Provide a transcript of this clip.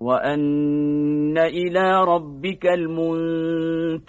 وأن إلى ربك المنتهى